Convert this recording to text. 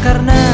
karena